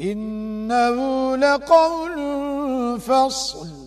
إنه لقول فصل.